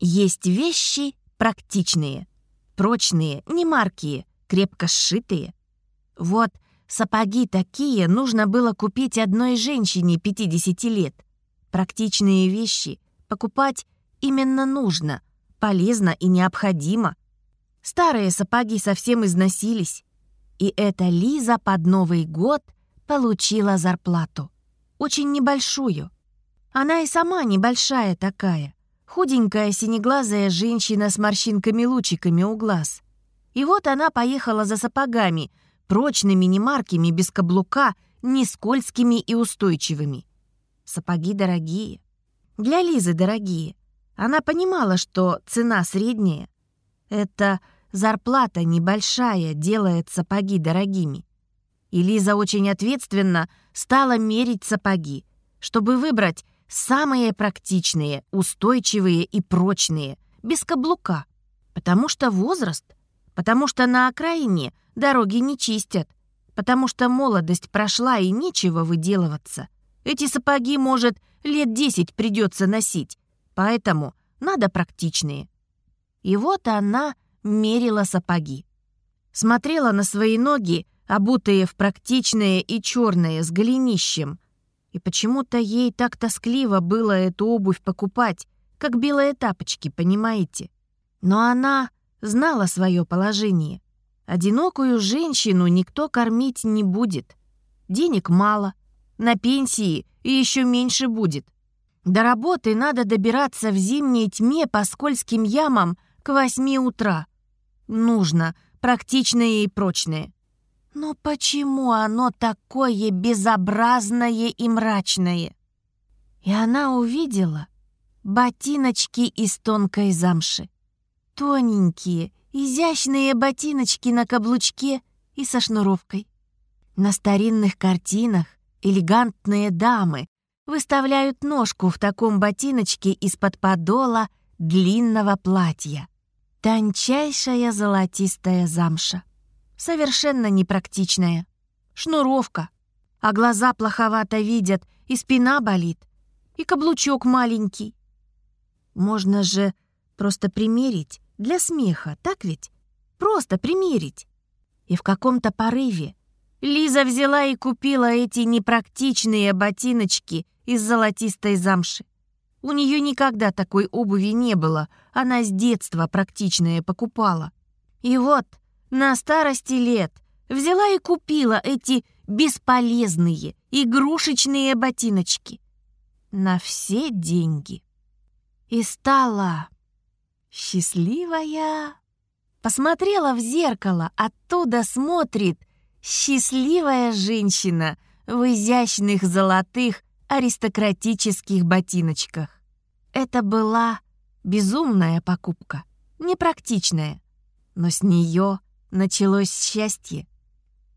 Есть вещи практичные, прочные, не маркие, крепко сшитые. Вот сапоги такие нужно было купить одной женщине 50 лет. Практичные вещи покупать именно нужно, полезно и необходимо. Старые сапоги совсем износились. И эта Лиза под Новый год получила зарплату. Очень небольшую. Она и сама небольшая такая. Худенькая синеглазая женщина с морщинками-лучиками у глаз. И вот она поехала за сапогами, прочными, не маркими, без каблука, не скользкими и устойчивыми. Сапоги дорогие. Для Лизы дорогие. Она понимала, что цена средняя. Это зарплата небольшая делает сапоги дорогими. И Лиза очень ответственно стала мерить сапоги, чтобы выбрать самые практичные, устойчивые и прочные, без каблука. Потому что возраст, потому что на окраине дороги не чистят, потому что молодость прошла и нечего выделываться. Эти сапоги, может, лет десять придется носить, поэтому надо практичные. И вот она мерила сапоги. Смотрела на свои ноги, обутые в практичные и черные с голенищем, и почему-то ей так тоскливо было эту обувь покупать, как белые тапочки, понимаете? Но она знала свое положение. Одинокую женщину никто кормить не будет. Денег мало, на пенсии и еще меньше будет. До работы надо добираться в зимней тьме по скользким ямам к восьми утра. Нужно, практичное и прочное. Но почему оно такое безобразное и мрачное? И она увидела ботиночки из тонкой замши. Тоненькие, изящные ботиночки на каблучке и со шнуровкой. На старинных картинах элегантные дамы выставляют ножку в таком ботиночке из-под подола длинного платья. Тончайшая золотистая замша совершенно непрактичная. Шнуровка, а глаза плоховато видят, и спина болит, и каблучок маленький. Можно же просто примерить для смеха, так ведь? Просто примерить. И в каком-то порыве Лиза взяла и купила эти непрактичные ботиночки из золотистой замши. У нее никогда такой обуви не было, она с детства практичные покупала. И вот на старости лет взяла и купила эти бесполезные игрушечные ботиночки. На все деньги. И стала счастливая. Посмотрела в зеркало, оттуда смотрит счастливая женщина в изящных золотых аристократических ботиночках. Это была безумная покупка, непрактичная, но с нее Началось счастье.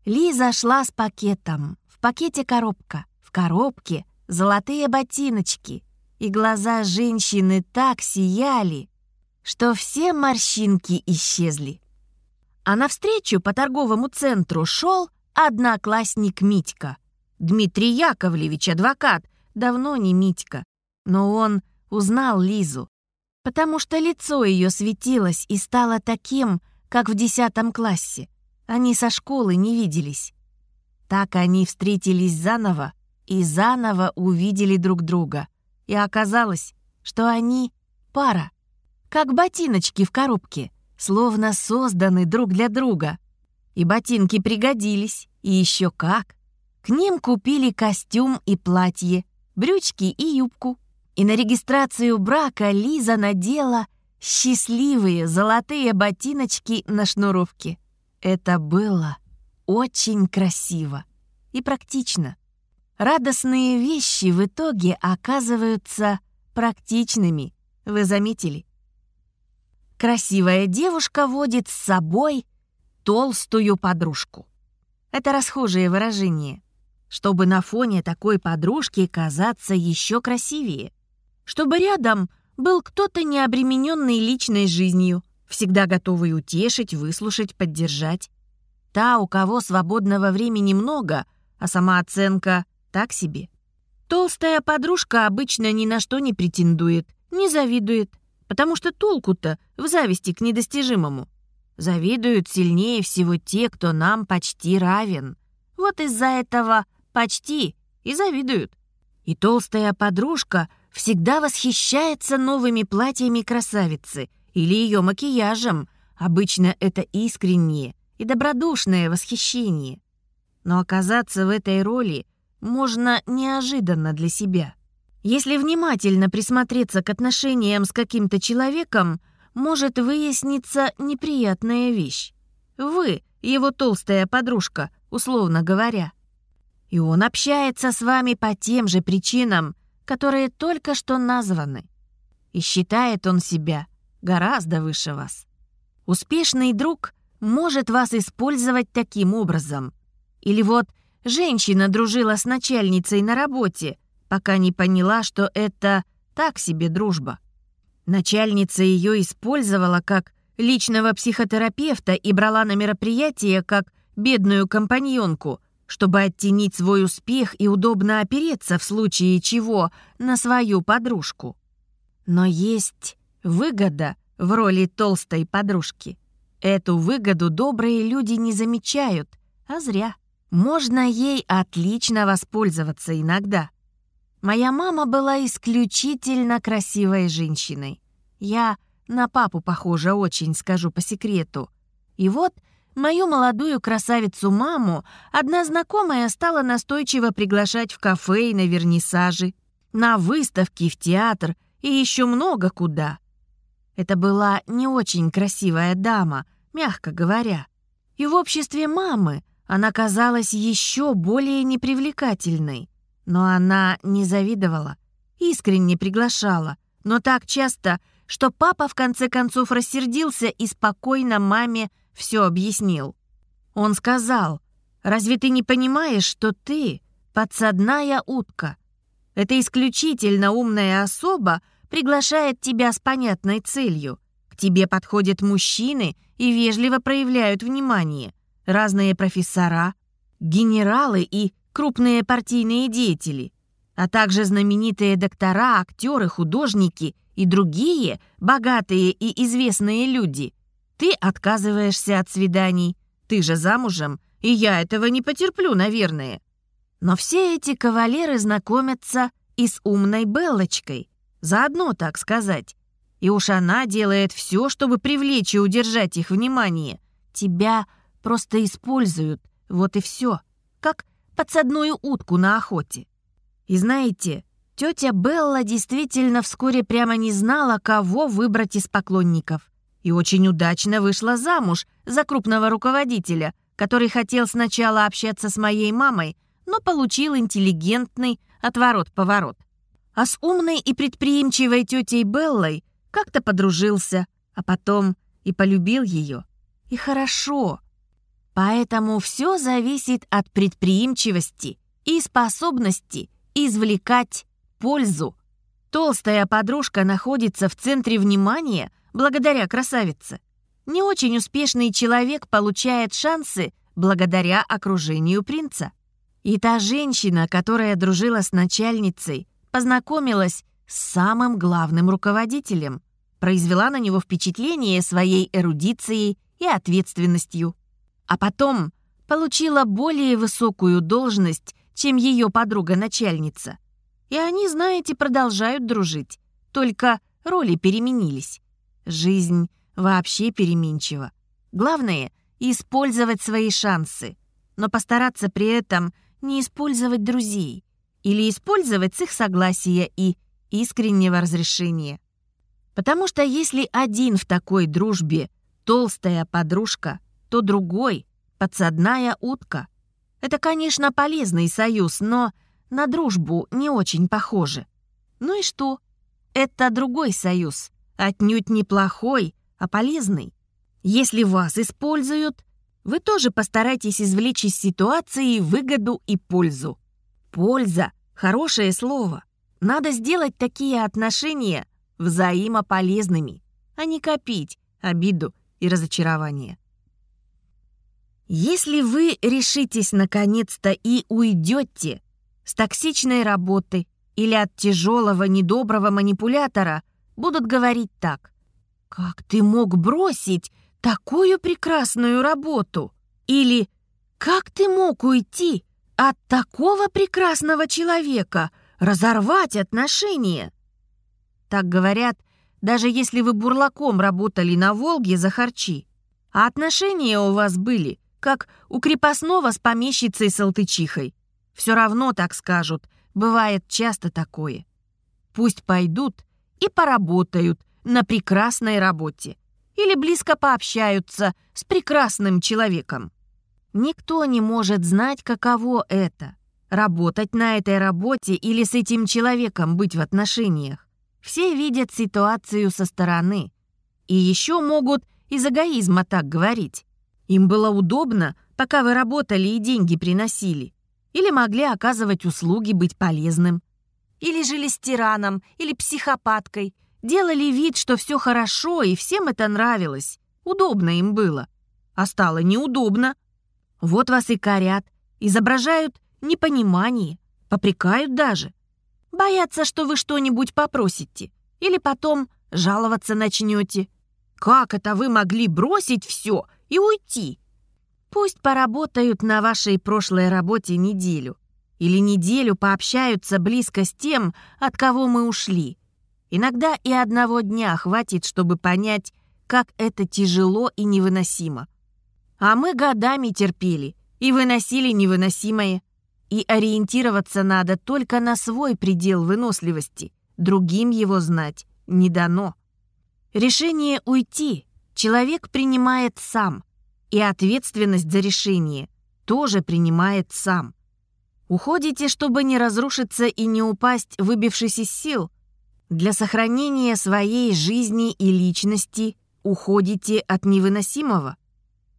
Лиза шла с пакетом. В пакете коробка. В коробке золотые ботиночки. И глаза женщины так сияли, что все морщинки исчезли. А навстречу по торговому центру шел одноклассник Митька. Дмитрий Яковлевич, адвокат, давно не Митька. Но он узнал Лизу, потому что лицо ее светилось и стало таким, как в десятом классе. Они со школы не виделись. Так они встретились заново и заново увидели друг друга. И оказалось, что они пара. Как ботиночки в коробке, словно созданы друг для друга. И ботинки пригодились, и еще как. К ним купили костюм и платье, брючки и юбку. И на регистрацию брака Лиза надела счастливые золотые ботиночки на шнуровке. Это было очень красиво и практично. Радостные вещи в итоге оказываются практичными, вы заметили? Красивая девушка водит с собой толстую подружку. Это расхожее выражение, чтобы на фоне такой подружки казаться еще красивее, чтобы рядом – был кто-то не обремененный личной жизнью, всегда готовый утешить, выслушать, поддержать. Та, у кого свободного времени много, а самооценка так себе. Толстая подружка обычно ни на что не претендует, не завидует, Потому что толку-то в зависти к недостижимому. Завидуют сильнее всего те, кто нам почти равен. Вот из-за этого «почти» и завидуют. И толстая подружка всегда восхищается новыми платьями красавицы или ее макияжем. Обычно это искреннее и добродушное восхищение. Но оказаться в этой роли можно неожиданно для себя. Если внимательно присмотреться к отношениям с каким-то человеком, может выясниться неприятная вещь. Вы, его толстая подружка, условно говоря. И он общается с вами по тем же причинам, которые только что названы. И считает он себя гораздо выше вас. Успешный друг может вас использовать таким образом. Или вот женщина дружила с начальницей на работе, пока не поняла, что это так себе дружба. Начальница ее использовала как личного психотерапевта и брала на мероприятие как бедную компаньонку, чтобы оттенить свой успех и удобно опереться в случае чего на свою подружку. Но есть выгода в роли толстой подружки. Эту выгоду добрые люди не замечают, а зря. Можно ей отлично воспользоваться иногда – Моя мама была исключительно красивой женщиной. Я на папу похожа очень, скажу по секрету. И вот мою молодую красавицу-маму одна знакомая стала настойчиво приглашать в кафе и на вернисажи, на выставки, в театр и еще много куда. Это была не очень красивая дама, мягко говоря. И в обществе мамы она казалась еще более непривлекательной. Но она не завидовала, искренне приглашала, но так часто, что папа в конце концов рассердился и спокойно маме все объяснил. Он сказал, «Разве ты не понимаешь, что ты подсадная утка? Это исключительно умная особа приглашает тебя с понятной целью. К тебе подходят мужчины и вежливо проявляют внимание. Разные профессора, генералы и крупные партийные деятели, а также знаменитые доктора, актеры, художники и другие богатые и известные люди. Ты отказываешься от свиданий, ты же замужем, и я этого не потерплю, наверное. Но все эти кавалеры знакомятся и с умной Беллочкой, заодно, так сказать. И уж она делает все, чтобы привлечь и удержать их внимание. Тебя просто используют, вот и все. Как подсадную утку на охоте. И знаете, тетя Белла действительно вскоре прямо не знала, кого выбрать из поклонников. И очень удачно вышла замуж за крупного руководителя, который хотел сначала общаться с моей мамой, но получил интеллигентный отворот-поворот. А с умной и предприимчивой тетей Беллой как-то подружился, а потом и полюбил ее. И хорошо, Поэтому все зависит от предприимчивости и способности извлекать пользу. Толстая подружка находится в центре внимания благодаря красавице. Не очень успешный человек получает шансы благодаря окружению принца. И та женщина, которая дружила с начальницей, познакомилась с самым главным руководителем, произвела на него впечатление своей эрудицией и ответственностью а потом получила более высокую должность, чем ее подруга-начальница. И они, знаете, продолжают дружить, только роли переменились. Жизнь вообще переменчива. Главное — использовать свои шансы, но постараться при этом не использовать друзей или использовать с их согласия и искреннего разрешения. Потому что если один в такой дружбе толстая подружка — то другой — подсадная утка. Это, конечно, полезный союз, но на дружбу не очень похоже. Ну и что? Это другой союз, отнюдь не плохой, а полезный. Если вас используют, вы тоже постарайтесь извлечь из ситуации выгоду и пользу. Польза — хорошее слово. Надо сделать такие отношения взаимополезными, а не копить обиду и разочарование. Если вы решитесь наконец-то и уйдете с токсичной работы или от тяжелого недоброго манипулятора, будут говорить так. «Как ты мог бросить такую прекрасную работу?» Или «Как ты мог уйти от такого прекрасного человека, разорвать отношения?» Так говорят, даже если вы бурлаком работали на Волге за харчи, а отношения у вас были, как у крепостного с помещицей Салтычихой. Все равно так скажут, бывает часто такое. Пусть пойдут и поработают на прекрасной работе или близко пообщаются с прекрасным человеком. Никто не может знать, каково это — работать на этой работе или с этим человеком быть в отношениях. Все видят ситуацию со стороны. И еще могут из эгоизма так говорить. Им было удобно, пока вы работали и деньги приносили. Или могли оказывать услуги, быть полезным. Или жили с тираном, или психопаткой. Делали вид, что все хорошо, и всем это нравилось. Удобно им было. А стало неудобно. Вот вас и корят, изображают непонимание, попрекают даже. Боятся, что вы что-нибудь попросите. Или потом жаловаться начнете. Как это вы могли бросить все и уйти? Пусть поработают на вашей прошлой работе неделю. Или неделю пообщаются близко с тем, от кого мы ушли. Иногда и одного дня хватит, чтобы понять, как это тяжело и невыносимо. А мы годами терпели и выносили невыносимое. И ориентироваться надо только на свой предел выносливости. Другим его знать не дано. Решение уйти человек принимает сам – и ответственность за решение тоже принимает сам. Уходите, чтобы не разрушиться и не упасть, выбившись из сил. Для сохранения своей жизни и личности уходите от невыносимого.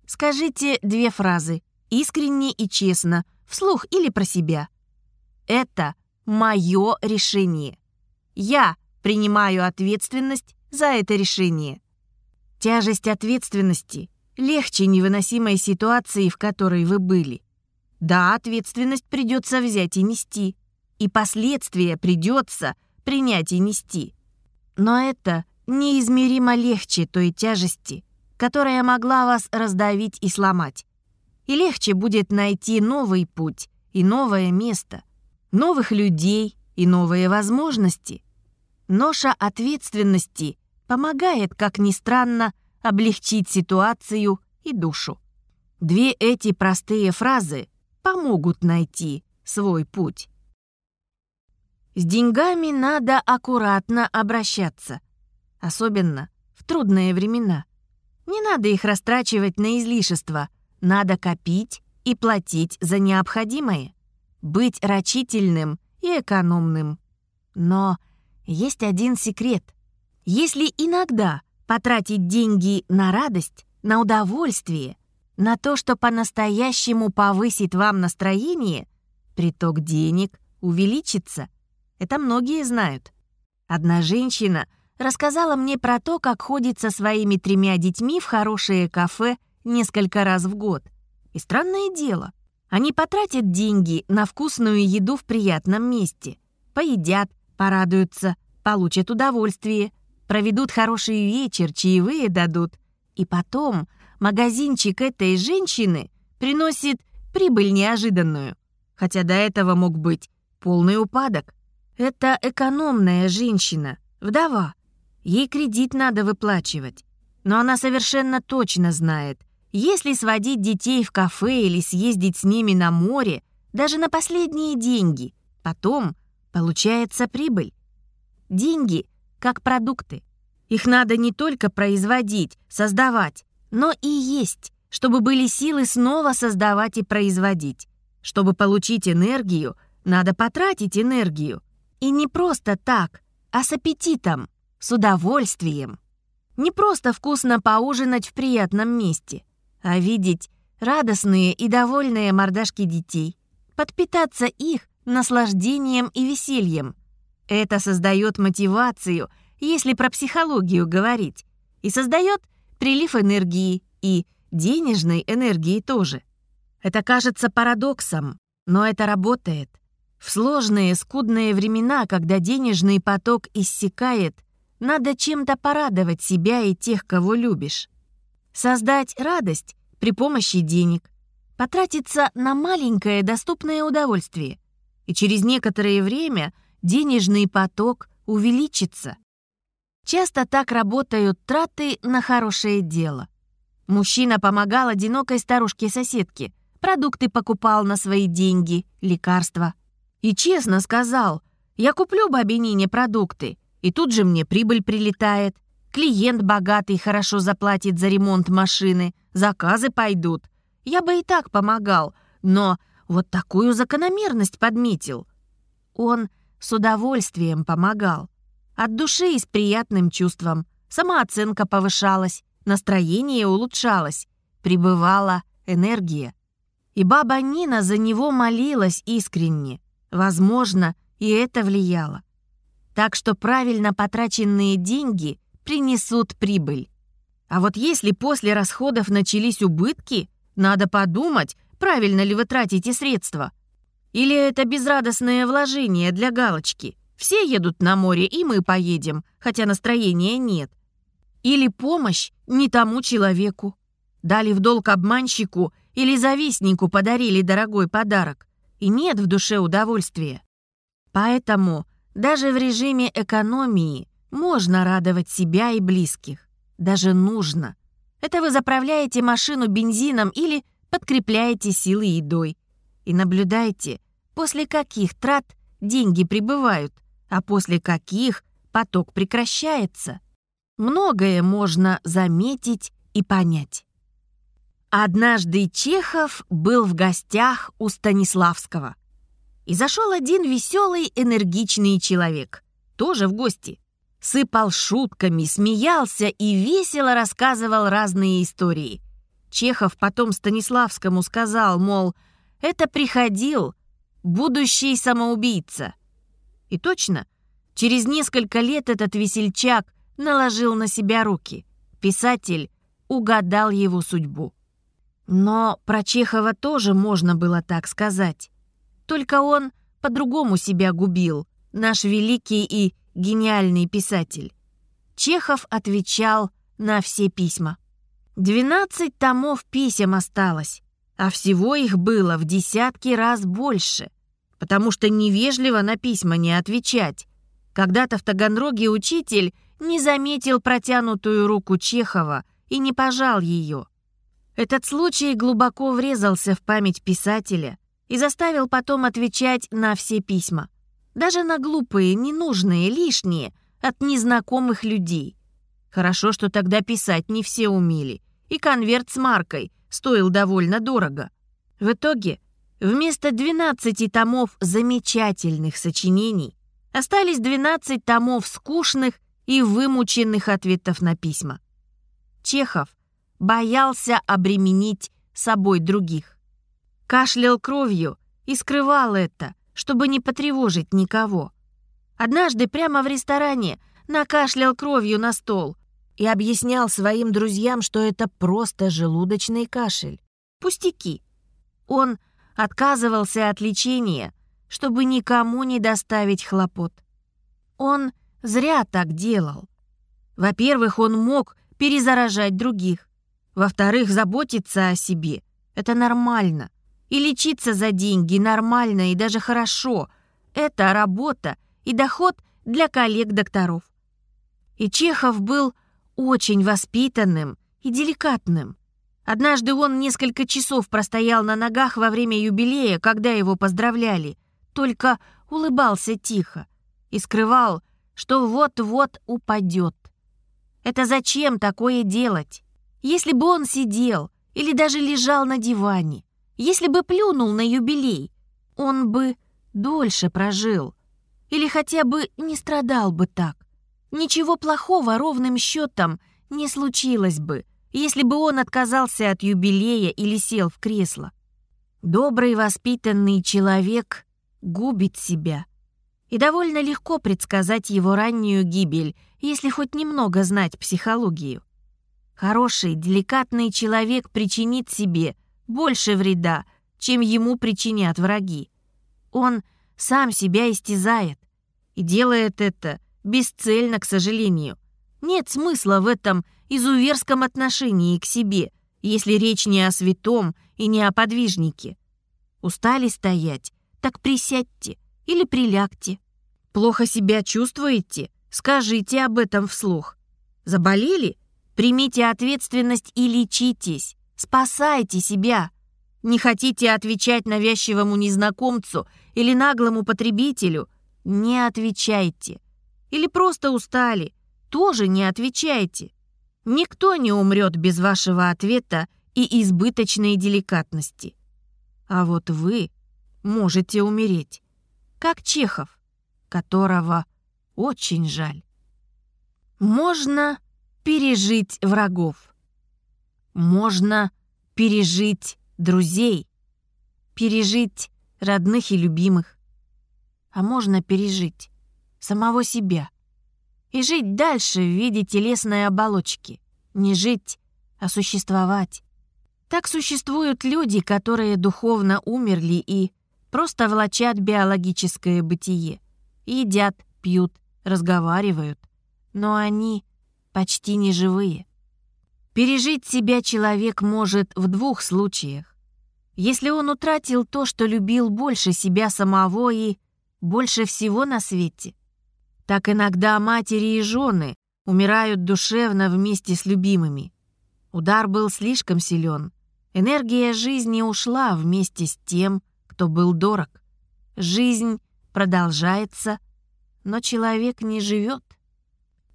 Скажите две фразы, искренне и честно, вслух или про себя. Это мое решение. Я принимаю ответственность за это решение. Тяжесть ответственности легче невыносимой ситуации, в которой вы были. Да, ответственность придется взять и нести, и последствия придется принять и нести. Но это неизмеримо легче той тяжести, которая могла вас раздавить и сломать. И легче будет найти новый путь и новое место, новых людей и новые возможности. Ноша ответственности помогает, как ни странно, облегчить ситуацию и душу. Две эти простые фразы помогут найти свой путь. С деньгами надо аккуратно обращаться, особенно в трудные времена. Не надо их растрачивать на излишества, надо копить и платить за необходимое, быть рачительным и экономным. Но есть один секрет. Если иногда потратить деньги на радость, на удовольствие, на то, что по-настоящему повысит вам настроение, приток денег увеличится. Это многие знают. Одна женщина рассказала мне про то, как ходит со своими тремя детьми в хорошее кафе несколько раз в год. И странное дело, они потратят деньги на вкусную еду в приятном месте, поедят, порадуются, получат удовольствие – проведут хороший вечер, чаевые дадут. И потом магазинчик этой женщины приносит прибыль неожиданную. Хотя до этого мог быть полный упадок. Это экономная женщина, вдова. Ей кредит надо выплачивать. Но она совершенно точно знает, если сводить детей в кафе или съездить с ними на море, даже на последние деньги, потом получается прибыль. Деньги как продукты. Их надо не только производить, создавать, но и есть, чтобы были силы снова создавать и производить. Чтобы получить энергию, надо потратить энергию. И не просто так, а с аппетитом, с удовольствием. Не просто вкусно поужинать в приятном месте, а видеть радостные и довольные мордашки детей, подпитаться их наслаждением и весельем – это создает мотивацию, если про психологию говорить, и создает прилив энергии и денежной энергии тоже. Это кажется парадоксом, но это работает. В сложные, скудные времена, когда денежный поток иссякает, надо чем-то порадовать себя и тех, кого любишь. Создать радость при помощи денег, потратиться на маленькое доступное удовольствие, и через некоторое время денежный поток увеличится. Часто так работают траты на хорошее дело. Мужчина помогал одинокой старушке-соседке, продукты покупал на свои деньги, лекарства. И честно сказал, я куплю бабе Нине продукты, и тут же мне прибыль прилетает. Клиент богатый хорошо заплатит за ремонт машины, заказы пойдут. Я бы и так помогал, но вот такую закономерность подметил. Он с удовольствием помогал. От души и с приятным чувством. Самооценка повышалась, настроение улучшалось, прибывала энергия. И баба Нина за него молилась искренне. Возможно, и это влияло. Так что правильно потраченные деньги принесут прибыль. А вот если после расходов начались убытки, надо подумать, правильно ли вы тратите средства. Или это безрадостное вложение для галочки. Все едут на море, и мы поедем, хотя настроения нет. Или помощь не тому человеку. Дали в долг обманщику или завистнику подарили дорогой подарок. И нет в душе удовольствия. Поэтому даже в режиме экономии можно радовать себя и близких. Даже нужно. Это вы заправляете машину бензином или подкрепляете силы едой. И наблюдайте, после каких трат деньги прибывают, а после каких поток прекращается. Многое можно заметить и понять. Однажды Чехов был в гостях у Станиславского. И зашел один веселый, энергичный человек, тоже в гости. Сыпал шутками, смеялся и весело рассказывал разные истории. Чехов потом Станиславскому сказал, мол, это приходил будущий самоубийца. И точно, через несколько лет этот весельчак наложил на себя руки. Писатель угадал его судьбу. Но про Чехова тоже можно было так сказать. Только он по-другому себя губил, наш великий и гениальный писатель. Чехов отвечал на все письма. Двенадцать томов писем осталось, а всего их было в десятки раз больше, потому что невежливо на письма не отвечать. Когда-то в Таганроге учитель не заметил протянутую руку Чехова и не пожал ее. Этот случай глубоко врезался в память писателя и заставил потом отвечать на все письма. Даже на глупые, ненужные, лишние, от незнакомых людей. Хорошо, что тогда писать не все умели, и конверт с маркой стоил довольно дорого. В итоге, вместо 12 томов замечательных сочинений остались 12 томов скучных и вымученных ответов на письма. Чехов боялся обременить собой других. Кашлял кровью и скрывал это, чтобы не потревожить никого. Однажды прямо в ресторане накашлял кровью на стол и объяснял своим друзьям, что это просто желудочный кашель. Пустяки. Он отказывался от лечения, чтобы никому не доставить хлопот. Он зря так делал. Во-первых, он мог перезаражать других. Во-вторых, заботиться о себе — это нормально. И лечиться за деньги нормально и даже хорошо. Это работа и доход для коллег-докторов. И Чехов был очень воспитанным и деликатным. Однажды он несколько часов простоял на ногах во время юбилея, когда его поздравляли, только улыбался тихо и скрывал, что вот-вот упадет. Это зачем такое делать? Если бы он сидел или даже лежал на диване, если бы плюнул на юбилей, он бы дольше прожил. Или хотя бы не страдал бы так. Ничего плохого ровным счетом не случилось бы, если бы он отказался от юбилея или сел в кресло. Добрый воспитанный человек губит себя — и довольно легко предсказать его раннюю гибель, если хоть немного знать психологию. Хороший, деликатный человек причинит себе больше вреда, чем ему причинят враги. Он сам себя истязает и делает это бесцельно, к сожалению. Нет смысла в этом изуверском отношении к себе, если речь не о святом и не о подвижнике. Устали стоять? Так присядьте или прилягте. Плохо себя чувствуете? Скажите об этом вслух. Заболели? Примите ответственность и лечитесь. Спасайте себя. Не хотите отвечать навязчивому незнакомцу или наглому потребителю? Не отвечайте. Или просто устали? Тоже не отвечайте. Никто не умрет без вашего ответа и избыточной деликатности. А вот вы можете умереть, как Чехов, которого очень жаль. Можно пережить врагов. Можно пережить друзей, пережить родных и любимых. А можно пережить самого себя и жить дальше в виде телесной оболочки. Не жить, а существовать. Так существуют люди, которые духовно умерли и просто влачат биологическое бытие. Едят, пьют, разговаривают. Но они почти не живые. Пережить себя человек может в двух случаях. Если он утратил то, что любил больше себя самого и больше всего на свете. Так иногда матери и жены умирают душевно вместе с любимыми. Удар был слишком силен. Энергия жизни ушла вместе с тем, кто был дорог. Жизнь продолжается, но человек не живет.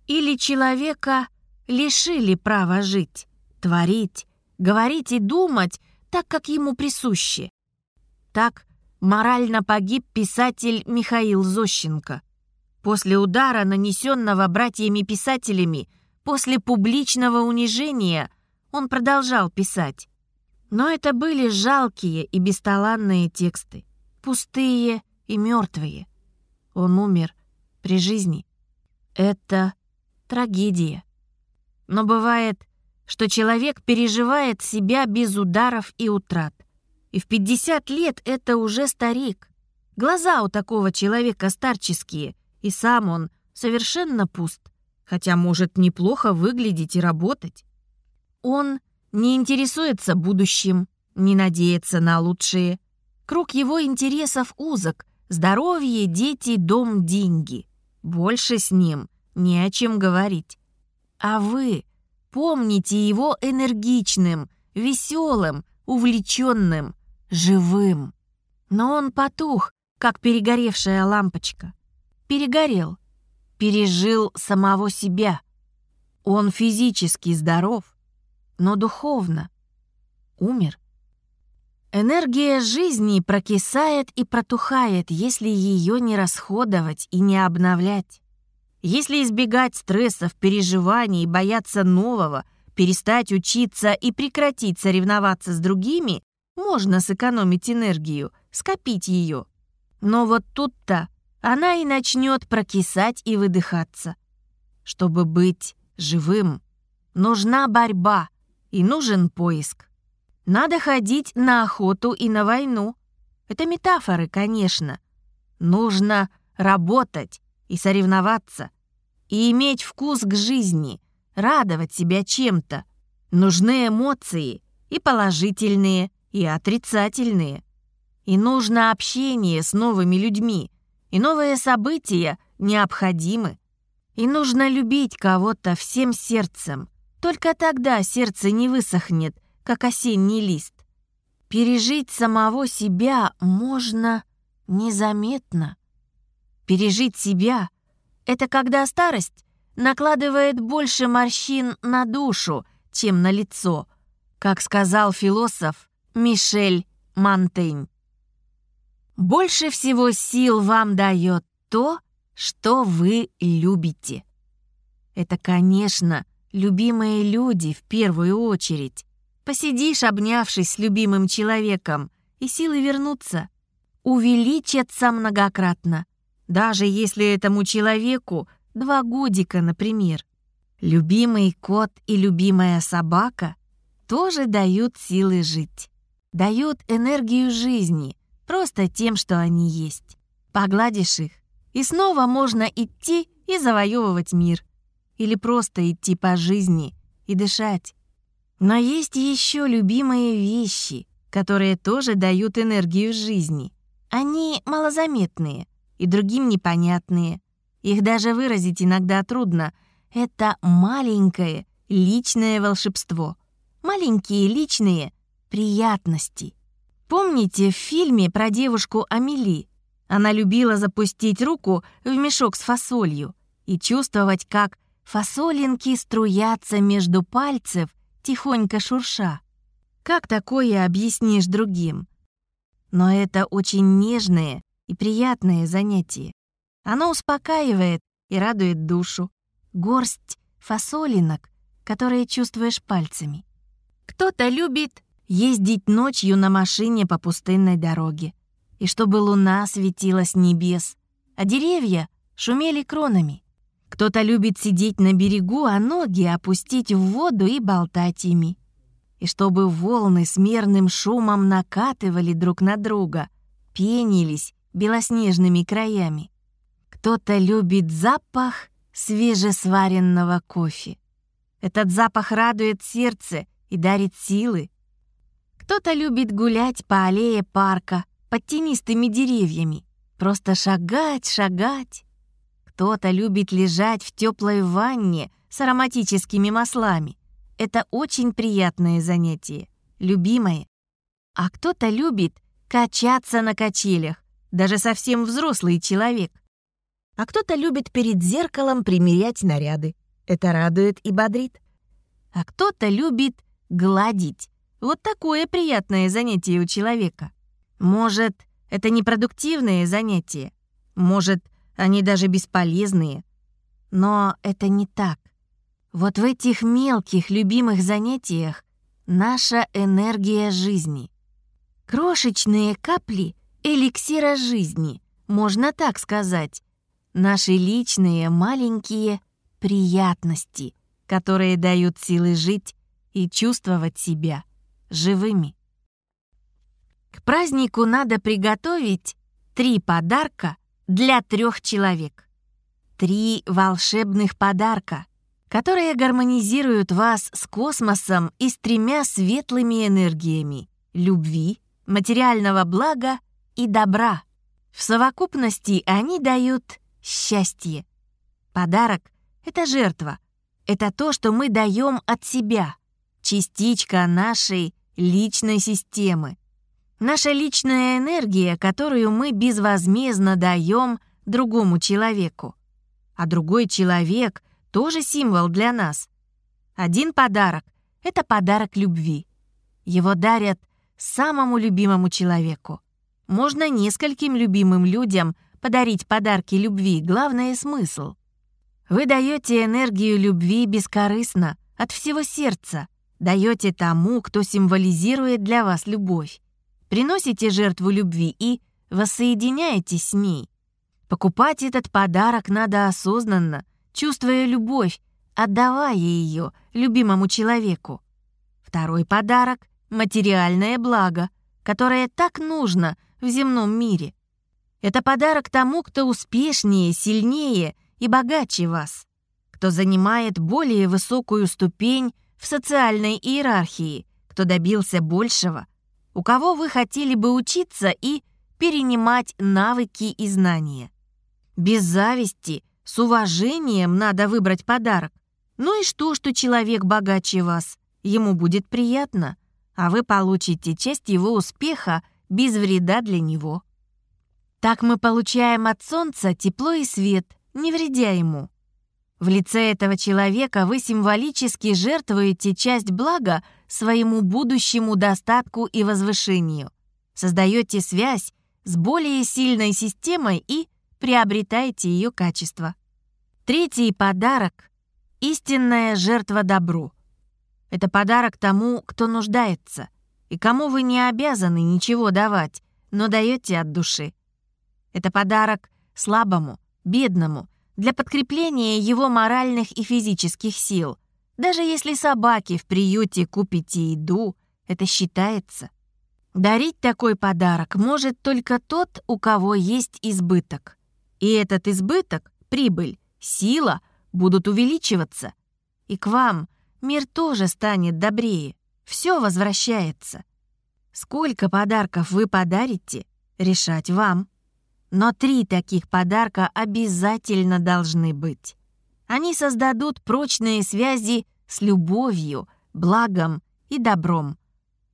Или человека лишили права жить, творить, говорить и думать так, как ему присуще. Так морально погиб писатель Михаил Зощенко. После удара, нанесенного братьями-писателями, после публичного унижения, он продолжал писать. Но это были жалкие и бесталанные тексты, пустые и мертвые. Он умер при жизни. Это трагедия. Но бывает, что человек переживает себя без ударов и утрат. И в 50 лет это уже старик. Глаза у такого человека старческие, и сам он совершенно пуст, хотя может неплохо выглядеть и работать. Он не интересуется будущим, не надеется на лучшее. Круг его интересов узок – здоровье, дети, дом, деньги. Больше с ним не о чем говорить. А вы помните его энергичным, веселым, увлеченным, живым. Но он потух, как перегоревшая лампочка. Перегорел, пережил самого себя. Он физически здоров, но духовно умер. Энергия жизни прокисает и протухает, если ее не расходовать и не обновлять. Если избегать стрессов, переживаний, бояться нового, перестать учиться и прекратить соревноваться с другими, можно сэкономить энергию, скопить ее. Но вот тут-то она и начнет прокисать и выдыхаться. Чтобы быть живым, нужна борьба и нужен поиск. Надо ходить на охоту и на войну. Это метафоры, конечно. Нужно работать, и соревноваться, и иметь вкус к жизни, радовать себя чем-то. Нужны эмоции, и положительные, и отрицательные. И нужно общение с новыми людьми, и новые события необходимы. И нужно любить кого-то всем сердцем. Только тогда сердце не высохнет, как осенний лист. Пережить самого себя можно незаметно. Пережить себя — это когда старость накладывает больше морщин на душу, чем на лицо, как сказал философ Мишель Монтень. Больше всего сил вам дает то, что вы любите. Это, конечно, любимые люди в первую очередь. Посидишь, обнявшись с любимым человеком, и силы вернуться увеличатся многократно даже если этому человеку два годика, например. Любимый кот и любимая собака тоже дают силы жить, дают энергию жизни, просто тем, что они есть. Погладишь их, и снова можно идти и завоевывать мир. Или просто идти по жизни и дышать. Но есть еще любимые вещи, которые тоже дают энергию жизни. Они малозаметные и другим непонятные. Их даже выразить иногда трудно. Это маленькое личное волшебство. Маленькие личные приятности. Помните в фильме про девушку Амели? Она любила запустить руку в мешок с фасолью и чувствовать, как фасолинки струятся между пальцев, тихонько шурша. Как такое объяснишь другим? Но это очень нежное и приятное занятие. Оно успокаивает и радует душу. Горсть фасолинок, которые чувствуешь пальцами. Кто-то любит ездить ночью на машине по пустынной дороге, и чтобы луна светила с небес, а деревья шумели кронами. Кто-то любит сидеть на берегу, а ноги опустить в воду и болтать ими и чтобы волны с мерным шумом накатывали друг на друга, пенились белоснежными краями. Кто-то любит запах свежесваренного кофе. Этот запах радует сердце и дарит силы. Кто-то любит гулять по аллее парка под тенистыми деревьями, просто шагать, шагать. Кто-то любит лежать в теплой ванне с ароматическими маслами, это очень приятное занятие, любимое. А кто-то любит качаться на качелях, даже совсем взрослый человек. А кто-то любит перед зеркалом примерять наряды. Это радует и бодрит. А кто-то любит гладить. Вот такое приятное занятие у человека. Может, это непродуктивные занятия. Может, они даже бесполезные. Но это не так. Вот в этих мелких любимых занятиях наша энергия жизни. Крошечные капли эликсира жизни, можно так сказать. Наши личные маленькие приятности, которые дают силы жить и чувствовать себя живыми. К празднику надо приготовить три подарка для трех человек. Три волшебных подарка, которые гармонизируют вас с космосом и с тремя светлыми энергиями — любви, материального блага и добра. В совокупности они дают счастье. Подарок — это жертва. Это то, что мы даем от себя. Частичка нашей личной системы. Наша личная энергия, которую мы безвозмездно даем другому человеку. А другой человек тоже символ для нас. Один подарок — это подарок любви. Его дарят самому любимому человеку. Можно нескольким любимым людям подарить подарки любви, главное — смысл. Вы даете энергию любви бескорыстно, от всего сердца, даете тому, кто символизирует для вас любовь. Приносите жертву любви и воссоединяетесь с ней. Покупать этот подарок надо осознанно, чувствуя любовь, отдавая ее любимому человеку. Второй подарок — материальное благо, которое так нужно в земном мире. Это подарок тому, кто успешнее, сильнее и богаче вас, кто занимает более высокую ступень в социальной иерархии, кто добился большего, у кого вы хотели бы учиться и перенимать навыки и знания. Без зависти с уважением надо выбрать подарок. Ну и что, что человек богаче вас? Ему будет приятно, а вы получите часть его успеха без вреда для него. Так мы получаем от солнца тепло и свет, не вредя ему. В лице этого человека вы символически жертвуете часть блага своему будущему достатку и возвышению. Создаете связь с более сильной системой и приобретаете ее качество. Третий подарок — истинная жертва добру. Это подарок тому, кто нуждается, и кому вы не обязаны ничего давать, но даете от души. Это подарок слабому, бедному, для подкрепления его моральных и физических сил. Даже если собаке в приюте купите еду, это считается. Дарить такой подарок может только тот, у кого есть избыток. И этот избыток, прибыль, сила будут увеличиваться. И к вам мир тоже станет добрее. Все возвращается. Сколько подарков вы подарите, решать вам. Но три таких подарка обязательно должны быть. Они создадут прочные связи с любовью, благом и добром.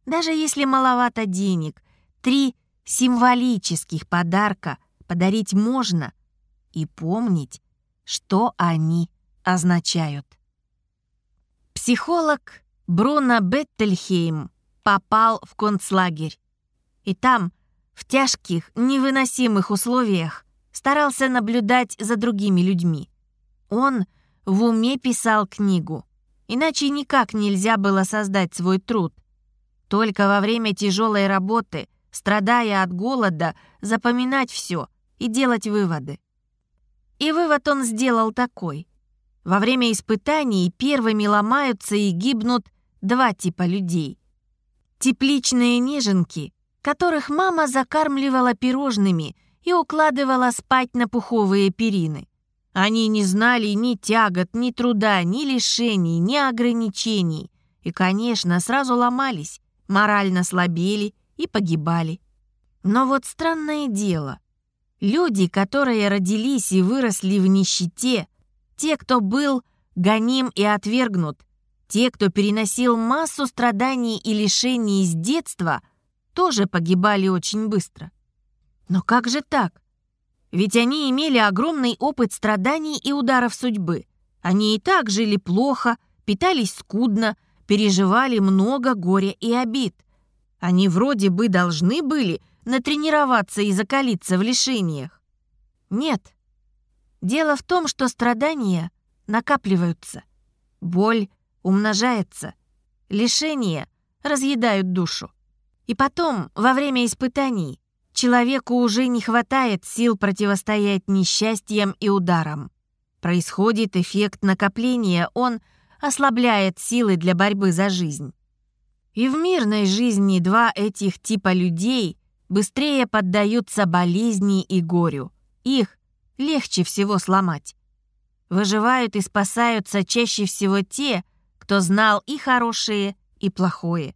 Даже если маловато денег, три символических подарка подарить можно и помнить, что они означают. Психолог Бруно Беттельхейм попал в концлагерь. И там, в тяжких, невыносимых условиях, старался наблюдать за другими людьми. Он в уме писал книгу, иначе никак нельзя было создать свой труд. Только во время тяжелой работы, страдая от голода, запоминать все и делать выводы. И вывод он сделал такой. Во время испытаний первыми ломаются и гибнут два типа людей. Тепличные неженки, которых мама закармливала пирожными и укладывала спать на пуховые перины. Они не знали ни тягот, ни труда, ни лишений, ни ограничений. И, конечно, сразу ломались, морально слабели и погибали. Но вот странное дело. Люди, которые родились и выросли в нищете, те, кто был гоним и отвергнут, те, кто переносил массу страданий и лишений с детства, тоже погибали очень быстро. Но как же так? Ведь они имели огромный опыт страданий и ударов судьбы. Они и так жили плохо, питались скудно, переживали много горя и обид. Они вроде бы должны были натренироваться и закалиться в лишениях. Нет. Дело в том, что страдания накапливаются. Боль умножается. Лишения разъедают душу. И потом, во время испытаний, человеку уже не хватает сил противостоять несчастьям и ударам. Происходит эффект накопления, он ослабляет силы для борьбы за жизнь. И в мирной жизни два этих типа людей быстрее поддаются болезни и горю. Их легче всего сломать. Выживают и спасаются чаще всего те, кто знал и хорошее, и плохое.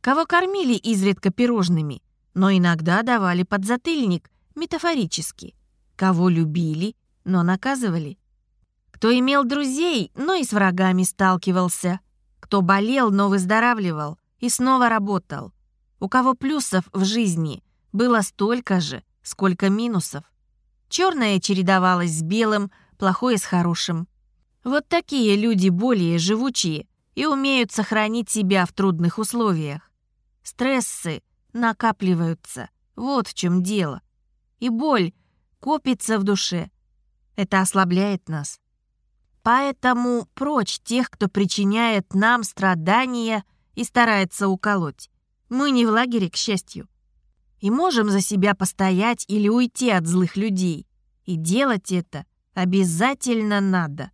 Кого кормили изредка пирожными, но иногда давали подзатыльник, метафорически. Кого любили, но наказывали. Кто имел друзей, но и с врагами сталкивался. Кто болел, но выздоравливал и снова работал. У кого плюсов в жизни было столько же, сколько минусов. Черное чередовалось с белым, плохое с хорошим. Вот такие люди более живучие и умеют сохранить себя в трудных условиях. Стрессы накапливаются, вот в чем дело. И боль копится в душе. Это ослабляет нас. Поэтому прочь тех, кто причиняет нам страдания и старается уколоть. Мы не в лагере, к счастью и можем за себя постоять или уйти от злых людей. И делать это обязательно надо.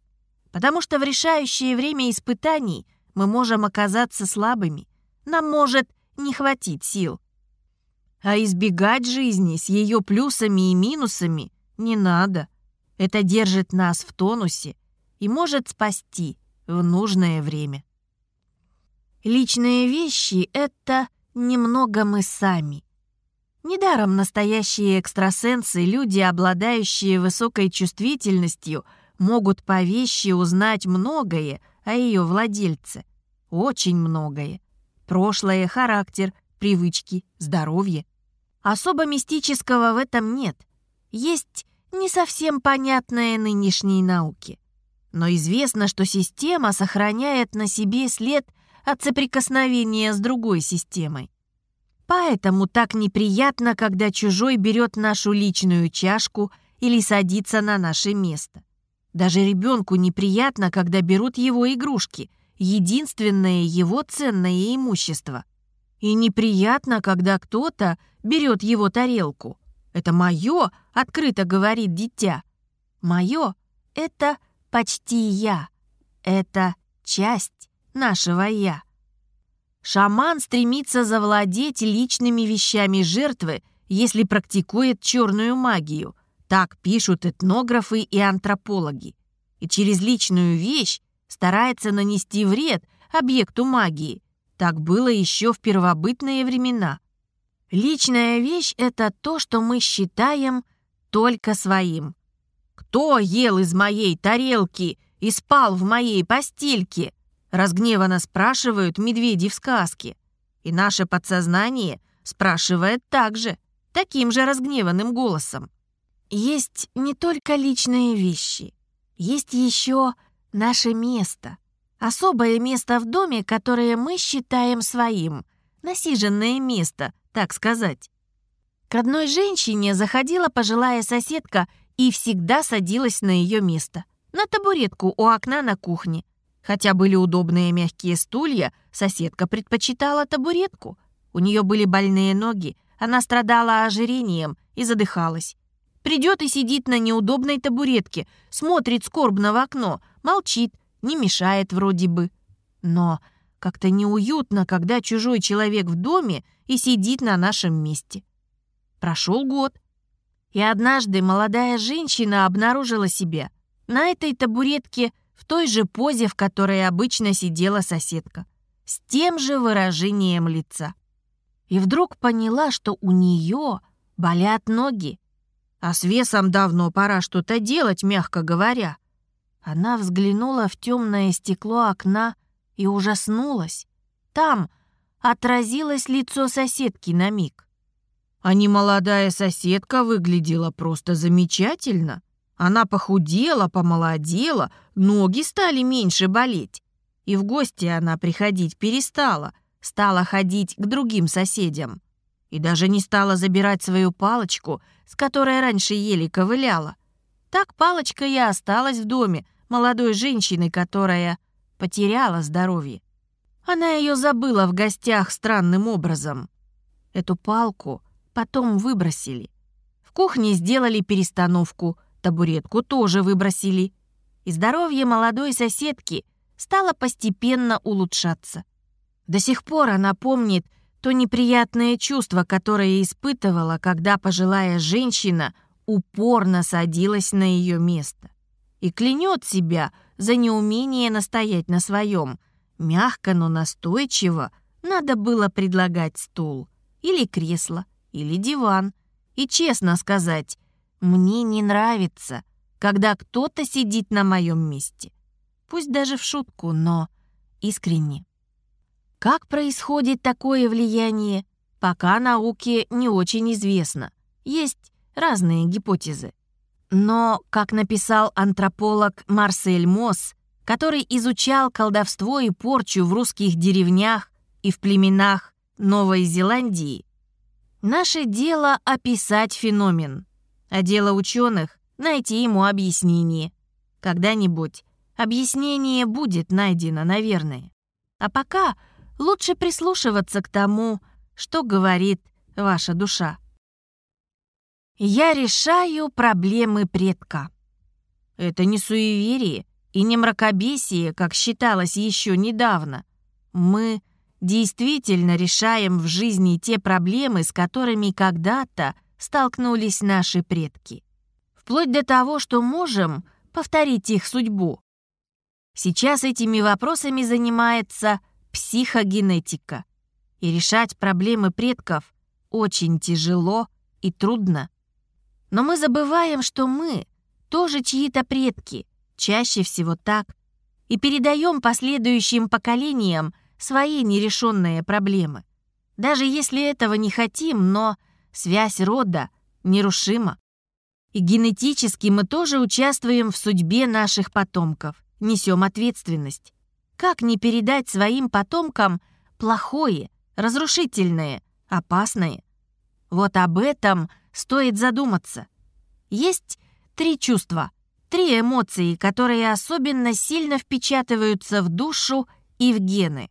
Потому что в решающее время испытаний мы можем оказаться слабыми. Нам может не хватить сил. А избегать жизни с ее плюсами и минусами не надо. Это держит нас в тонусе и может спасти в нужное время. Личные вещи — это немного мы сами. Недаром настоящие экстрасенсы, люди, обладающие высокой чувствительностью, могут по вещи узнать многое о ее владельце. Очень многое. Прошлое, характер, привычки, здоровье. Особо мистического в этом нет. Есть не совсем понятное нынешней науке. Но известно, что система сохраняет на себе след от соприкосновения с другой системой. Поэтому так неприятно, когда чужой берет нашу личную чашку или садится на наше место. Даже ребенку неприятно, когда берут его игрушки, единственное его ценное имущество. И неприятно, когда кто-то берет его тарелку. Это мое, открыто говорит дитя. Мое — это почти я. Это часть нашего «я». Шаман стремится завладеть личными вещами жертвы, если практикует черную магию. Так пишут этнографы и антропологи. и через личную вещь старается нанести вред объекту магии. Так было еще в первобытные времена. Личная вещь — это то, что мы считаем только своим. «Кто ел из моей тарелки и спал в моей постельке?» разгневанно спрашивают медведи в сказке. И наше подсознание спрашивает также, таким же разгневанным голосом. Есть не только личные вещи, есть еще наше место. Особое место в доме, которое мы считаем своим. Насиженное место, так сказать. К одной женщине заходила пожилая соседка и всегда садилась на ее место. На табуретку у окна на кухне. Хотя были удобные мягкие стулья, соседка предпочитала табуретку. У нее были больные ноги, она страдала ожирением и задыхалась. Придет и сидит на неудобной табуретке, смотрит скорбно в окно, молчит, не мешает вроде бы. Но как-то неуютно, когда чужой человек в доме и сидит на нашем месте. Прошел год. И однажды молодая женщина обнаружила себя на этой табуретке в той же позе, в которой обычно сидела соседка, с тем же выражением лица. И вдруг поняла, что у нее болят ноги, а с весом давно пора что-то делать, мягко говоря. Она взглянула в темное стекло окна и ужаснулась. Там отразилось лицо соседки на миг. А немолодая соседка выглядела просто замечательно. Она похудела, помолодела, ноги стали меньше болеть. И в гости она приходить перестала, стала ходить к другим соседям. И даже не стала забирать свою палочку, с которой раньше еле ковыляла. Так палочка и осталась в доме молодой женщины, которая потеряла здоровье. Она ее забыла в гостях странным образом. Эту палку потом выбросили. В кухне сделали перестановку, табуретку тоже выбросили. И здоровье молодой соседки стало постепенно улучшаться. До сих пор она помнит то неприятное чувство, которое испытывала, когда пожилая женщина упорно садилась на ее место. И клянет себя за неумение настоять на своем. Мягко, но настойчиво надо было предлагать стул или кресло или диван. И честно сказать, мне не нравится, когда кто-то сидит на моем месте. Пусть даже в шутку, но искренне. Как происходит такое влияние, пока науке не очень известно. Есть разные гипотезы. Но, как написал антрополог Марсель Мосс, который изучал колдовство и порчу в русских деревнях и в племенах Новой Зеландии, Наше дело — описать феномен, а дело ученых — найти ему объяснение. Когда-нибудь объяснение будет найдено, наверное. А пока лучше прислушиваться к тому, что говорит ваша душа. Я решаю проблемы предка. Это не суеверие и не мракобесие, как считалось еще недавно. Мы — действительно решаем в жизни те проблемы, с которыми когда-то столкнулись наши предки. Вплоть до того, что можем повторить их судьбу. Сейчас этими вопросами занимается психогенетика. И решать проблемы предков очень тяжело и трудно. Но мы забываем, что мы тоже чьи-то предки, чаще всего так, и передаем последующим поколениям свои нерешенные проблемы. Даже если этого не хотим, но связь рода нерушима. И генетически мы тоже участвуем в судьбе наших потомков, несем ответственность. Как не передать своим потомкам плохое, разрушительное, опасное? Вот об этом стоит задуматься. Есть три чувства, три эмоции, которые особенно сильно впечатываются в душу и в гены.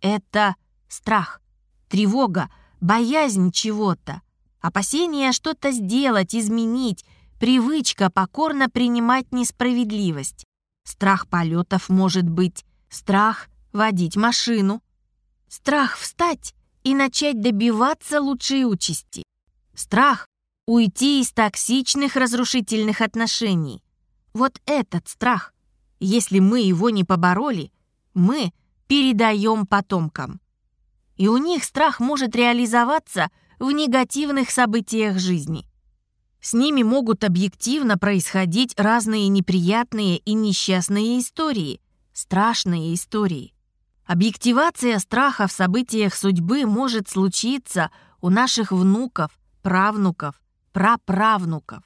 Это страх, тревога, боязнь чего-то, опасение что-то сделать, изменить, привычка покорно принимать несправедливость. Страх полетов может быть, страх водить машину, страх встать и начать добиваться лучшей участи, страх уйти из токсичных разрушительных отношений. Вот этот страх, если мы его не побороли, мы передаем потомкам. И у них страх может реализоваться в негативных событиях жизни. С ними могут объективно происходить разные неприятные и несчастные истории, страшные истории. Объективация страха в событиях судьбы может случиться у наших внуков, правнуков, праправнуков.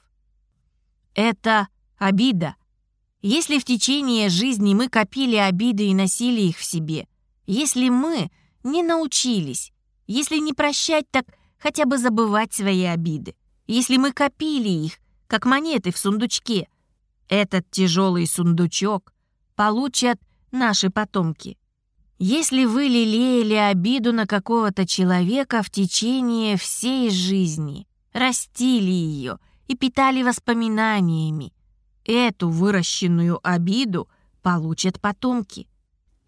Это обида. Если в течение жизни мы копили обиды и носили их в себе, если мы не научились, если не прощать, так хотя бы забывать свои обиды, если мы копили их, как монеты в сундучке, этот тяжелый сундучок получат наши потомки. Если вы лелеяли обиду на какого-то человека в течение всей жизни, растили ее и питали воспоминаниями, эту выращенную обиду получат потомки.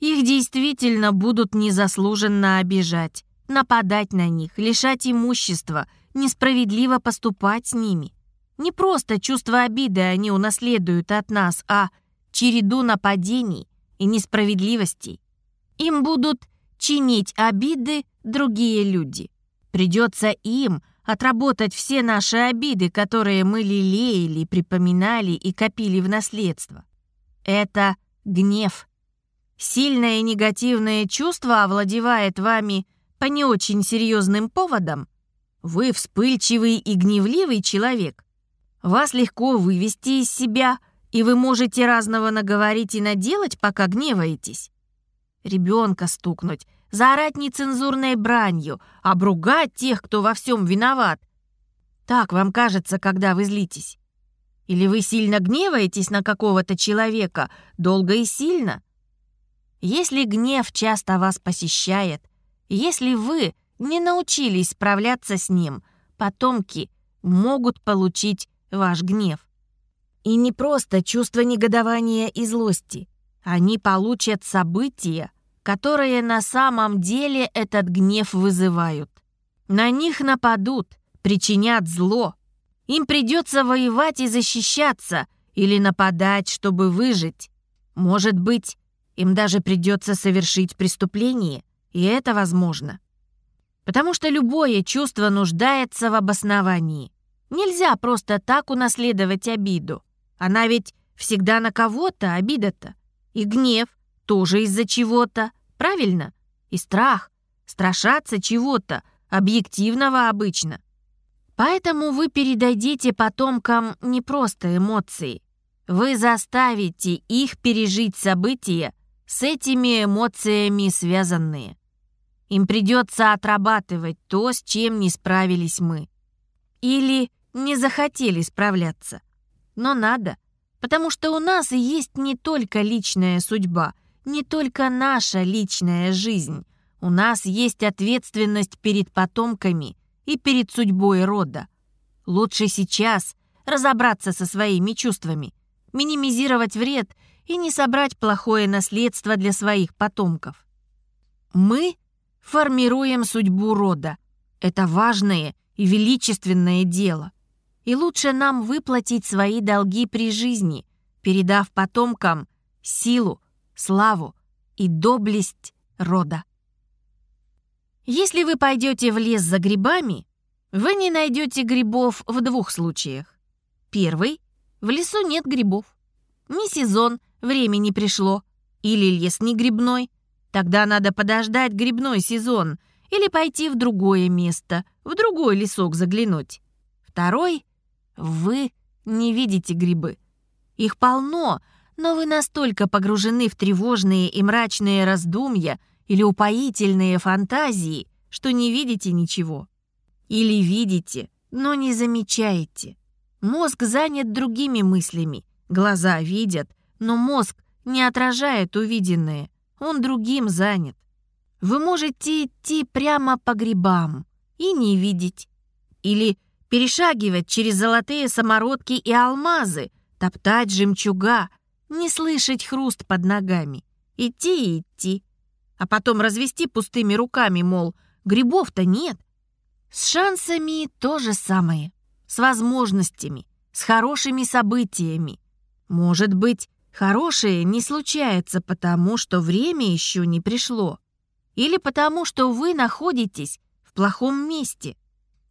Их действительно будут незаслуженно обижать, нападать на них, лишать имущества, несправедливо поступать с ними. Не просто чувство обиды они унаследуют от нас, а череду нападений и несправедливостей. Им будут чинить обиды другие люди. Придется им отработать все наши обиды, которые мы лелеяли, припоминали и копили в наследство. Это гнев. Сильное негативное чувство овладевает вами по не очень серьезным поводам. Вы вспыльчивый и гневливый человек. Вас легко вывести из себя, и вы можете разного наговорить и наделать, пока гневаетесь ребенка стукнуть, заорать нецензурной бранью, обругать тех, кто во всем виноват. Так вам кажется, когда вы злитесь. Или вы сильно гневаетесь на какого-то человека, долго и сильно? Если гнев часто вас посещает, если вы не научились справляться с ним, потомки могут получить ваш гнев. И не просто чувство негодования и злости. Они получат события, которые на самом деле этот гнев вызывают. На них нападут, причинят зло. Им придется воевать и защищаться, или нападать, чтобы выжить. Может быть, им даже придется совершить преступление, и это возможно. Потому что любое чувство нуждается в обосновании. Нельзя просто так унаследовать обиду. Она ведь всегда на кого-то, обида-то. И гнев тоже из-за чего-то. Правильно? И страх. Страшаться чего-то, объективного обычно. Поэтому вы передадите потомкам не просто эмоции. Вы заставите их пережить события с этими эмоциями связанные. Им придется отрабатывать то, с чем не справились мы. Или не захотели справляться. Но надо, потому что у нас есть не только личная судьба — не только наша личная жизнь. У нас есть ответственность перед потомками и перед судьбой рода. Лучше сейчас разобраться со своими чувствами, минимизировать вред и не собрать плохое наследство для своих потомков. Мы формируем судьбу рода. Это важное и величественное дело. И лучше нам выплатить свои долги при жизни, передав потомкам силу, славу и доблесть рода. Если вы пойдете в лес за грибами, вы не найдете грибов в двух случаях. Первый — в лесу нет грибов. Не сезон, время не пришло. Или лес не грибной. Тогда надо подождать грибной сезон или пойти в другое место, в другой лесок заглянуть. Второй — вы не видите грибы. Их полно, но вы настолько погружены в тревожные и мрачные раздумья или упоительные фантазии, что не видите ничего. Или видите, но не замечаете. Мозг занят другими мыслями. Глаза видят, но мозг не отражает увиденное. Он другим занят. Вы можете идти прямо по грибам и не видеть. Или перешагивать через золотые самородки и алмазы, топтать жемчуга, не слышать хруст под ногами, идти и идти, а потом развести пустыми руками, мол, грибов-то нет. С шансами то же самое, с возможностями, с хорошими событиями. Может быть, хорошее не случается потому, что время еще не пришло. Или потому, что вы находитесь в плохом месте.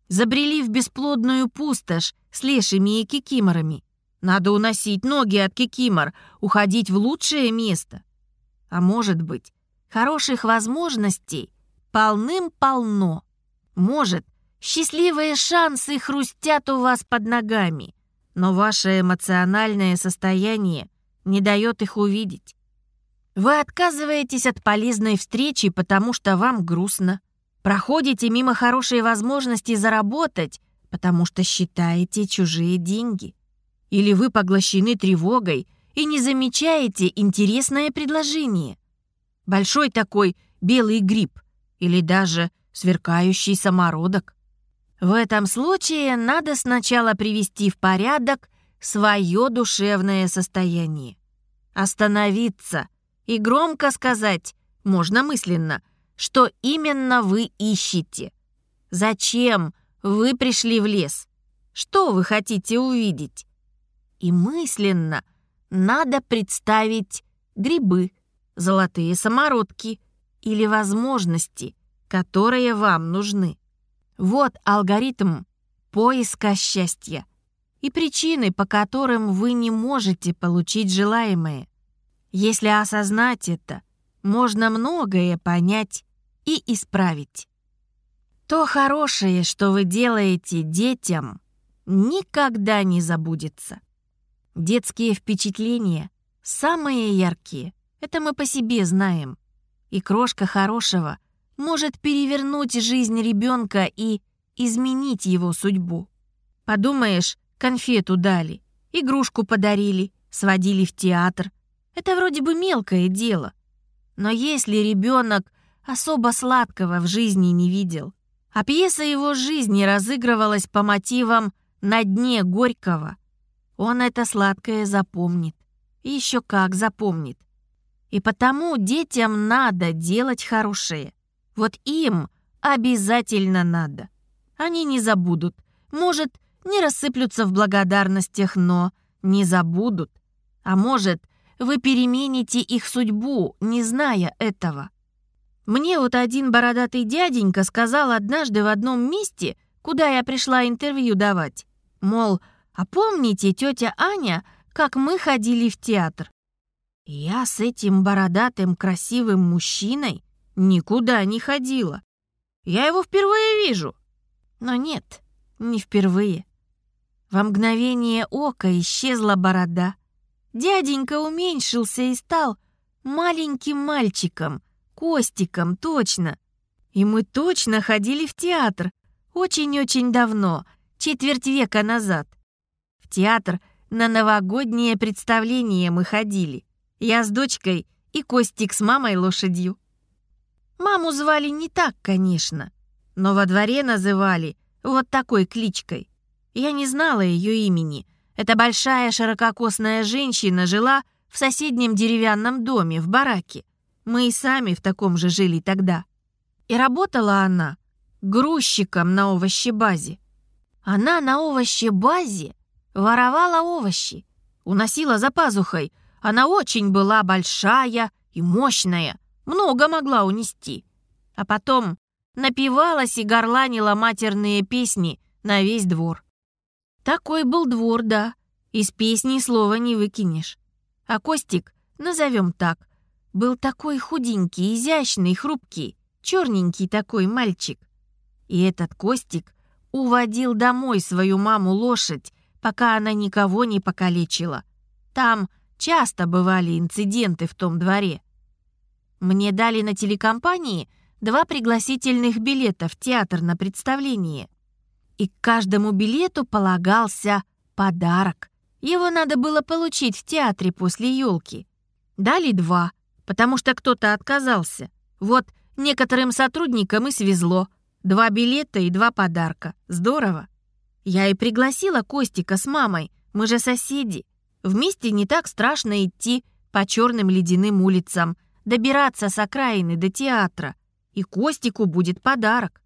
Забрели в бесплодную пустошь с лешими и кикиморами. Надо уносить ноги от кикимор, уходить в лучшее место. А может быть, хороших возможностей полным-полно. Может, счастливые шансы хрустят у вас под ногами, но ваше эмоциональное состояние не дает их увидеть. Вы отказываетесь от полезной встречи, потому что вам грустно. Проходите мимо хорошей возможности заработать, потому что считаете чужие деньги. Или вы поглощены тревогой и не замечаете интересное предложение. Большой такой белый гриб или даже сверкающий самородок. В этом случае надо сначала привести в порядок свое душевное состояние. Остановиться – и громко сказать, можно мысленно, что именно вы ищете. Зачем вы пришли в лес? Что вы хотите увидеть? И мысленно надо представить грибы, золотые самородки или возможности, которые вам нужны. Вот алгоритм поиска счастья и причины, по которым вы не можете получить желаемое. Если осознать это, можно многое понять и исправить. То хорошее, что вы делаете детям, никогда не забудется. Детские впечатления самые яркие, это мы по себе знаем. И крошка хорошего может перевернуть жизнь ребенка и изменить его судьбу. Подумаешь, конфету дали, игрушку подарили, сводили в театр, это вроде бы мелкое дело. Но если ребенок особо сладкого в жизни не видел, а пьеса его жизни разыгрывалась по мотивам «на дне Горького», он это сладкое запомнит. И еще как запомнит. И потому детям надо делать хорошее. Вот им обязательно надо. Они не забудут. Может, не рассыплются в благодарностях, но не забудут. А может, вы перемените их судьбу, не зная этого. Мне вот один бородатый дяденька сказал однажды в одном месте, куда я пришла интервью давать, мол, а помните, тетя Аня, как мы ходили в театр? Я с этим бородатым красивым мужчиной никуда не ходила. Я его впервые вижу. Но нет, не впервые. Во мгновение ока исчезла борода — Дяденька уменьшился и стал маленьким мальчиком, Костиком, точно. И мы точно ходили в театр. Очень-очень давно, четверть века назад. В театр на новогоднее представление мы ходили. Я с дочкой и Костик с мамой лошадью. Маму звали не так, конечно, но во дворе называли вот такой кличкой. Я не знала ее имени — эта большая ширококосная женщина жила в соседнем деревянном доме в бараке. Мы и сами в таком же жили тогда. И работала она грузчиком на овощебазе. Она на овощебазе воровала овощи, уносила за пазухой. Она очень была большая и мощная, много могла унести. А потом напивалась и горланила матерные песни на весь двор. Такой был двор, да. Из песни слова не выкинешь. А Костик, назовем так, был такой худенький, изящный, хрупкий, черненький такой мальчик. И этот Костик уводил домой свою маму лошадь, пока она никого не покалечила. Там часто бывали инциденты в том дворе. Мне дали на телекомпании два пригласительных билета в театр на представление и к каждому билету полагался подарок. Его надо было получить в театре после елки. Дали два, потому что кто-то отказался. Вот некоторым сотрудникам и свезло. Два билета и два подарка. Здорово. Я и пригласила Костика с мамой, мы же соседи. Вместе не так страшно идти по черным ледяным улицам, добираться с окраины до театра. И Костику будет подарок.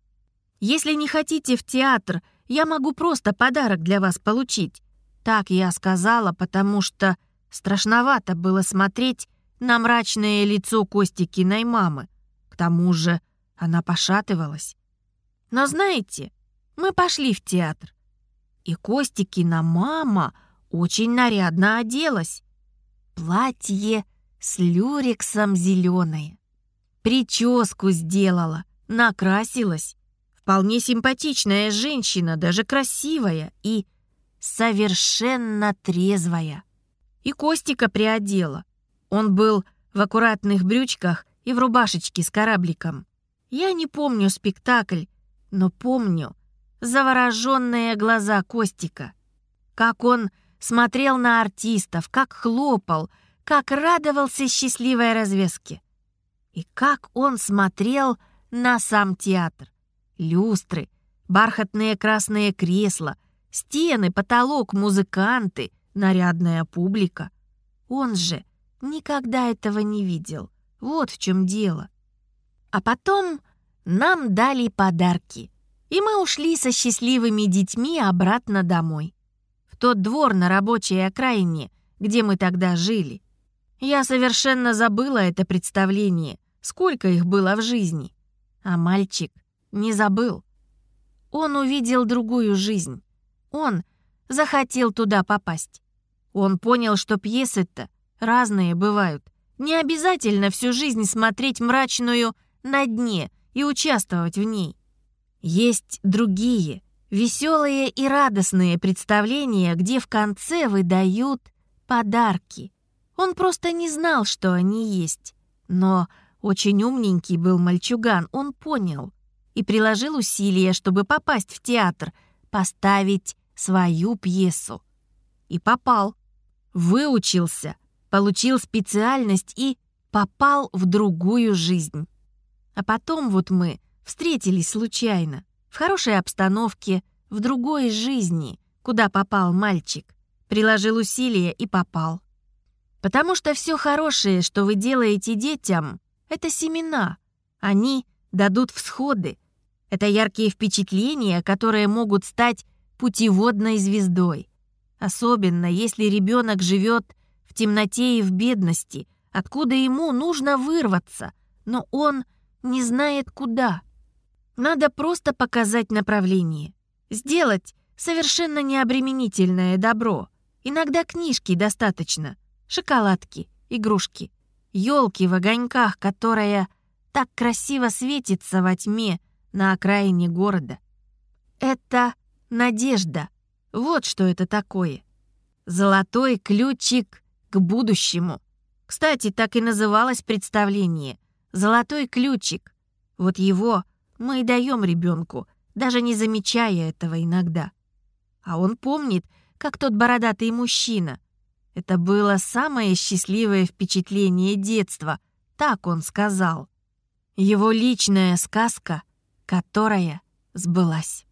Если не хотите в театр, я могу просто подарок для вас получить. Так я сказала, потому что Страшновато было смотреть на мрачное лицо Костикиной мамы. К тому же она пошатывалась. Но знаете, мы пошли в театр. И Костикина мама очень нарядно оделась. Платье с люрексом зеленое. Прическу сделала, накрасилась. Вполне симпатичная женщина, даже красивая и совершенно трезвая. И Костика приодела. Он был в аккуратных брючках и в рубашечке с корабликом. Я не помню спектакль, но помню завороженные глаза Костика. Как он смотрел на артистов, как хлопал, как радовался счастливой развеске. И как он смотрел на сам театр. Люстры, бархатные красные кресла, стены, потолок, музыканты, нарядная публика. Он же никогда этого не видел. Вот в чем дело. А потом нам дали подарки, и мы ушли со счастливыми детьми обратно домой. В тот двор на рабочей окраине, где мы тогда жили. Я совершенно забыла это представление, сколько их было в жизни. А мальчик не забыл. Он увидел другую жизнь. Он захотел туда попасть. Он понял, что пьесы-то разные бывают. Не обязательно всю жизнь смотреть мрачную на дне и участвовать в ней. Есть другие, веселые и радостные представления, где в конце выдают подарки. Он просто не знал, что они есть. Но очень умненький был мальчуган, он понял и приложил усилия, чтобы попасть в театр, поставить свою пьесу. И попал. Выучился, получил специальность и попал в другую жизнь. А потом вот мы встретились случайно, в хорошей обстановке, в другой жизни, куда попал мальчик. Приложил усилия и попал. Потому что все хорошее, что вы делаете детям, это семена. Они дадут всходы. Это яркие впечатления, которые могут стать путеводной звездой. Особенно, если ребенок живет в темноте и в бедности, откуда ему нужно вырваться, но он не знает куда. Надо просто показать направление, сделать совершенно необременительное добро. Иногда книжки достаточно, шоколадки, игрушки, елки в огоньках, которая так красиво светится во тьме на окраине города. Это надежда. Вот что это такое. Золотой ключик к будущему. Кстати, так и называлось представление. Золотой ключик. Вот его мы и даем ребенку, даже не замечая этого иногда. А он помнит, как тот бородатый мужчина. Это было самое счастливое впечатление детства, так он сказал. Его личная сказка, которая сбылась.